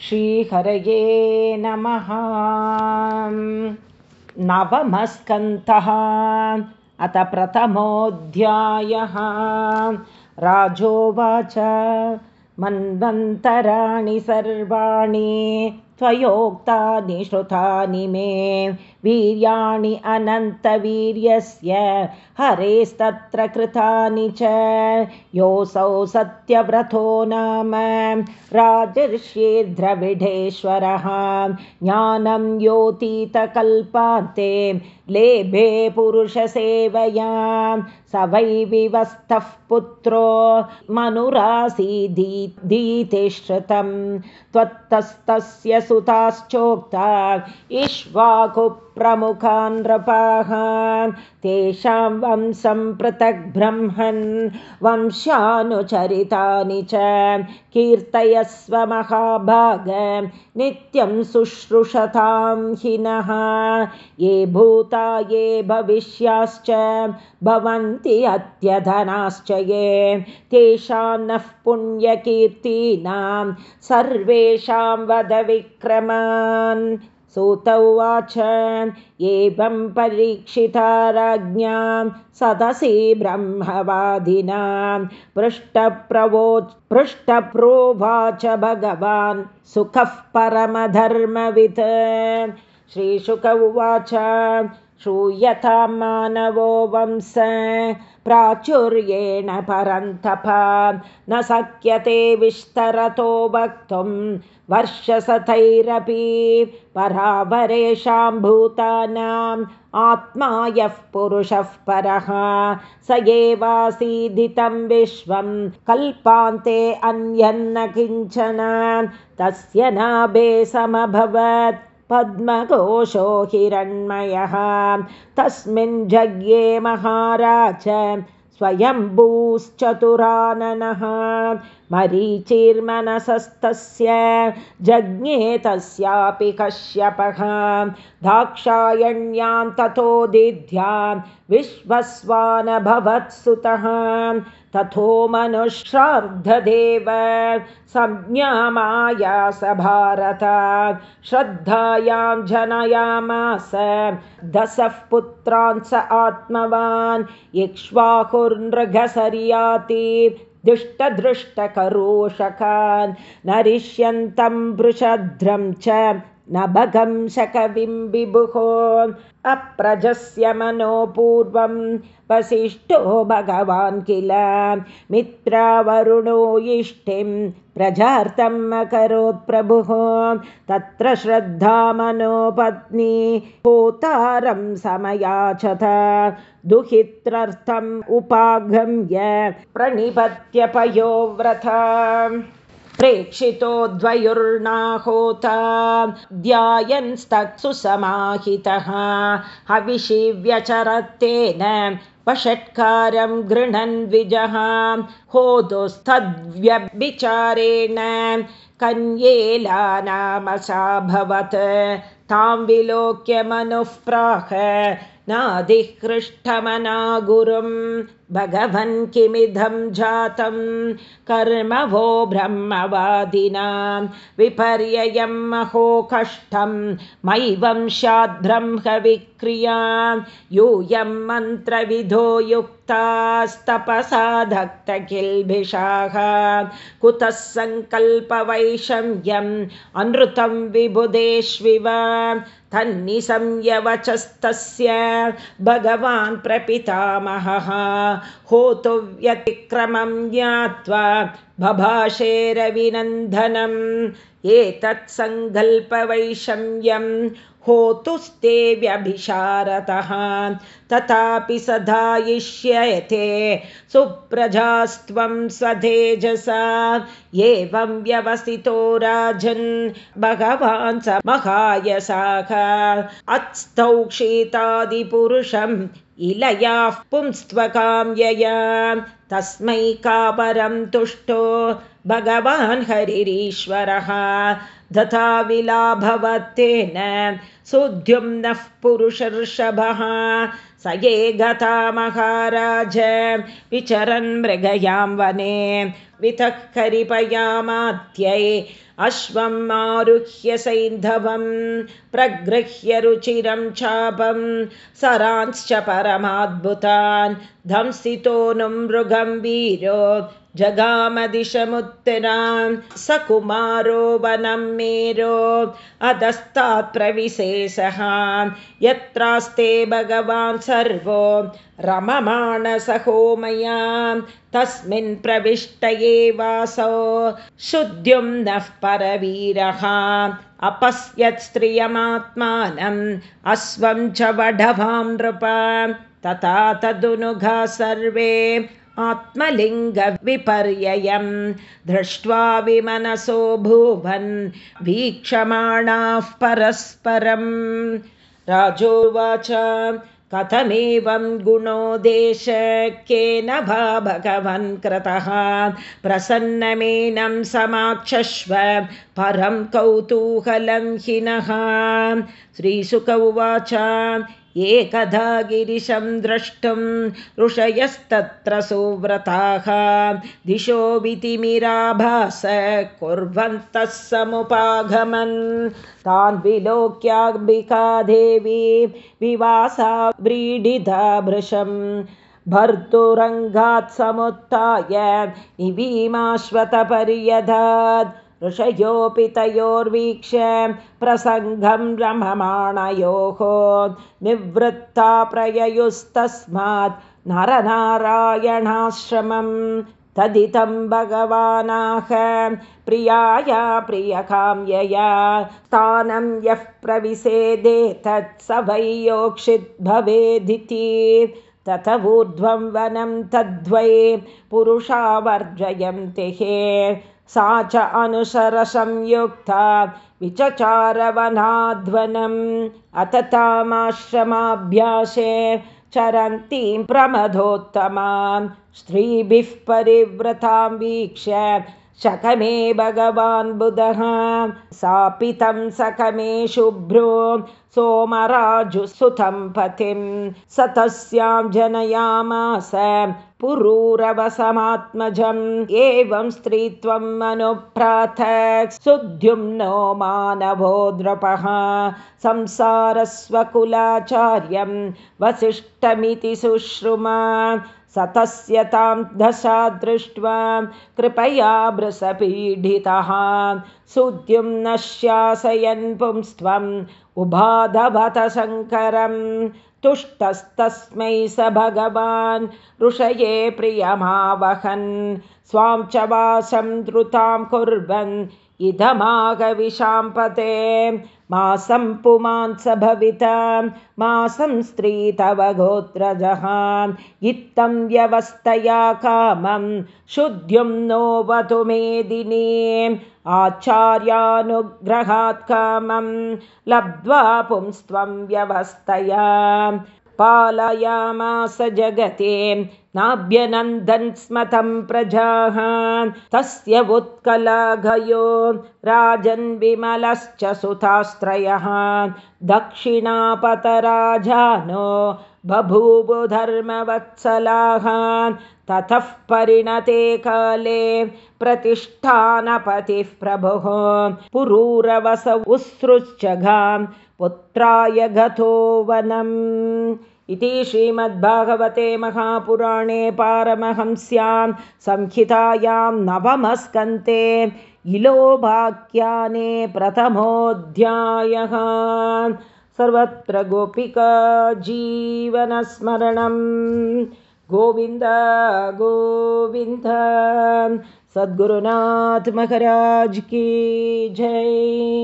श्रीहरये नमः। नवमस्कन्तः अथ प्रथमोऽध्यायः। राजोवाच मन्वन्तराणि सर्वाणि त्वयोक्तानि श्रुतानि मे वीर्याणि अनन्तवीर्यस्य हरेस्तत्र कृतानि च। योऽसौ सत्यव्रतो नाम राजर्षिद्रविढेश्वरः ज्ञानं योतीतकल्पान्ते लेभे पुरुषसेवया स वै विवस्थः पुत्रो मनुरासीदीति श्रुतं त्वत्तस्तस्य सुताश्चोक्ता इष्वाकुप्रमुखान् नृपाः तेषां वंशं पृथक् ब्रह्मन् वंशानुचरितानि च कीर्तयस्व महाभाग नित्यं शुश्रूषतां हिनः ये भूता ये भविष्याश्च भवन्ति अत्यधनाश्च ये। तेषां नः पुण्यकीर्तीनां सर्वेषां वदविक्रमान् सूत उवाच एवं परीक्षिता राज्ञां सदसि ब्रह्मवादिनां। पृष्ठप्रवोच पृष्ठप्रोवाच भगवान् सुखः परमधर्मवित्। श्रीशुक उवाच श्रूयतां मानवो वंश प्राचुर्येण परन्तप। न शक्यते विस्तरतो वक्तुं वर्षशतैरपि परावरेषां भूतानाम् आत्मा यः पुरुषः परः। स एवासीदितं विश्वं कल्पान्ते अन्यन्न किञ्चन। तस्य नाभे समभवत् पद्मकोशो हिरण्मयः तस्मिन् जज्ञे महाराज स्वयंभूश्चतुराननः मरीचिर्मनसस्तस्य जज्ञे तस्यापि कश्यपः। दाक्षायण्यां ततो दिध्यां विश्वस्वानभवत्सुतः। तथो मनुष्रार्धदेव संज्ञामायास भारत। श्रद्धायां जनयामास दशः पुत्रान् स आत्मवान्। इक्ष्वाकुर्नृघसर्याति दुष्टदृष्टकरोषकान् नरिष्यन्तं वृषध्रं च नभगं शकविं विभुः अप्रजस्य मनो पूर्वं वसिष्ठो भगवान् किल? मित्रावरुणो इष्टिं प्रजार्थम् अकरोत् प्रभुः। तत्र श्रद्धा मनोपत्नी होतारं समयाचत दुहित्रर्थम् उपागम्य प्रणिपत्यपयोव्रता प्रेक्षितो द्वयुर्नाहोता ध्यायन्स्तत्सु समाहितः। हविषि व्यचरत्तेन वषट्कारं गृह्णन् द्विजः। होदुस्तद्व्यभिचारेण कन्येला नामसाभवत् तां विलोक्य मनुः प्राह नाधिकृष्टमना गुरुं भगवन् किमिदं जातं? कर्म वो ब्रह्मवादिनां विपर्ययं महो कष्टं मयि वंशाद्ब्रह्मविक्रिया यूयं मन्त्रविधो युक्तास्तपसा धक्तकिल्बिषाः कुतः सङ्कल्पवैषम्यम् अनृतं विबुधेष्विव? तन्निसंयवचस्तस्य भगवान् प्रपितामहः होतु व्यतिक्रमं ज्ञात्वा बभाषेरविनन्दनम् एतत् सङ्कल्पवैषम्यं होतुस्ते व्यभिशारतः। तथापि सधायिष्यते सुप्रजास्त्वं स्वतेजसा। एवं व्यवसितो राजन् भगवान् स महायसाः। अत्स्थौक्षितादिपुरुषम् इलयाः पुंस्त्वकाम्यया तस्मै कापरं तुष्टो भगवान् हरिरीश्वरः तथा विलाभवत्तेन सुद्युम्नः पुरुषर्षभः स ये गता महाराज विचरन् मृगयां वने वितः करिपयामात्यै अश्वम् आरुह्य सैन्धवं प्रगृह्य रुचिरं चापं सरांश्च परमाद्भुतान् धंसितो नु मृगं वीरो जगामदिशमुत्तरां स कुमारो वनं मेरो अधस्तात् प्रविशेषः यत्रास्ते भगवान् सर्वो रममाणसहो मया तस्मिन् प्रविष्टये वासौ शुद्ध्युं नः परवीरः अपश्यत् स्त्रियमात्मानम् अश्वं च वढवां नृप तथा तदुनुघा सर्वे आत्मलिङ्गविपर्ययं दृष्ट्वा विमनसो भुवन् वीक्षमाणाः परस्परं। राजोवाच कथमेवं गुणो देश केन वा भगवन् कृतः? प्रसन्नमेनं समाक्षस्व परं कौतूहलं हिनः श्रीसुक उवाच एकदा गिरिशं द्रष्टुं ऋषयस्तत्र सुव्रताः। दिशो वितिमिराभास कुर्वन्तः समुपागमन्। तान् विलोक्याम्बिका देवी विवासा व्रीडिता भृशं। भर्तुरङ्गात् समुत्थाय इवीमाश्वतपर्यधात् ऋषयोऽपि तयोर्वीक्ष्य प्रसङ्गं रममाणयोः निवृत्ता प्रययुस्तस्मात् नरनारायणाश्रमं तदितं भगवानाह प्रियाया प्रियकाम्यया स्थानं यः प्रविशेदेतत् स वै योक्षित् तत ऊर्ध्वं वनं तद्वै पुरुषावर्जयन्ति सा च अनुसरसंयुक्ता विचचारवनाध्वनम्। अत तामाश्रमाभ्यासे चरन्तीं प्रमदोत्तमां। स्त्रीभिः परिव्रतां वीक्ष्य शकमे भगवान् बुधः। सापितं सकमे शुभ्रो सोमराजुसुतं पतिं। स तस्यां जनयामास पुरूरवसमात्मजम्। एवं स्त्रीत्वम् अनुप्राथक् सुद्युम्नो मानवो द्रपः संसारस्वकुलाचार्यं वसिष्ठमिति सुश्रुमा सतस्य तां दशा दृष्ट्वा कृपया भृसपीडितः सुद्युं न शासयन् पुंस्त्वम् उभाधवत शङ्करं तुष्टस्तस्मै स भगवान् ऋषये प्रियमावहन्। स्वां च वासं द्रुतां कुर्वन् इदमागविशाम्पते मासं पुमांस भविता मासं स्त्री तव गोत्रजः। इत्थं व्यवस्थया कामं शुद्ध्युं नोवतु मेदिनी। आचार्यानुग्रहात् कामं लब्ध्वा पुंस्त्वं व्यवस्थया पालयामास जगते। नाभ्यनन्दन् स्मतं प्रजाः तस्य उत्कलघयो राजन् विमलश्च सुतास्त्रयः दक्षिणापतराजानो बभूवुधर्मवत्सलाः ततः परिणते काले प्रतिष्ठानपतिः प्रभुः। पुरूरवस उत्सृश्चघां पुत्राय गतो वनम्। इति श्रीमद्भागवते महापुराणे पारमहंस्यां संहितायां नवमस्कन्ते इलोभाख्याने प्रथमोऽध्यायः सर्वत्र गोपिका जीवनस्मरणं। गोविन्द गोविन्द सद्गुरुनाथ की जय